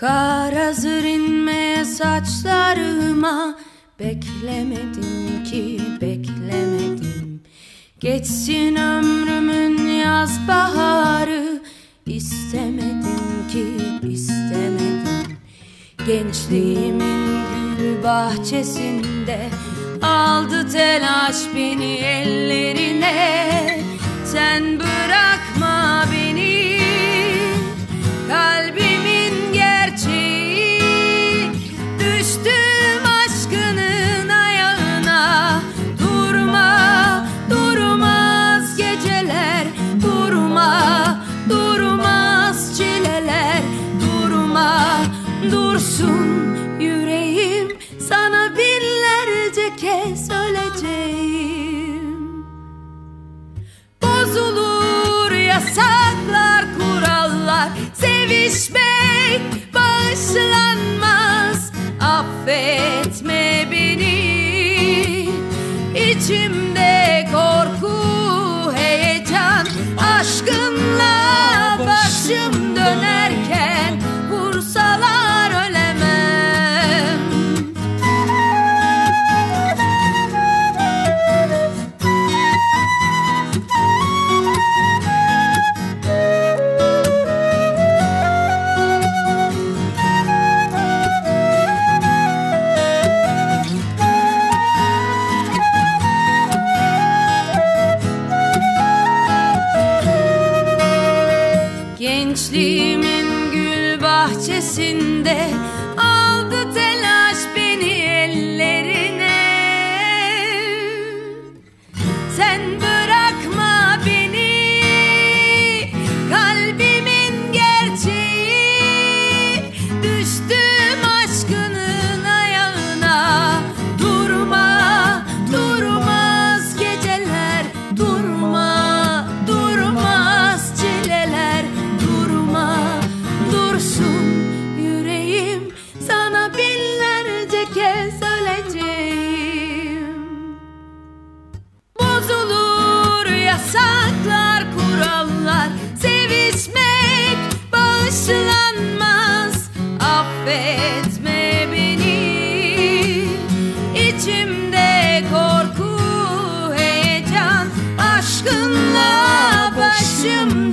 Kar hazır inmeye saçlarıma. Beklemedim ki beklemedim. Geçsin ömrümün yaz baharı. İstemedim ki istemedim. Gençliğimin gül bahçesinde Aldı telaş beni ellerine. Sen bu affetme beni. İçimde Gençliğimin gül bahçesinde içimde korku heyecan aşkınla başımda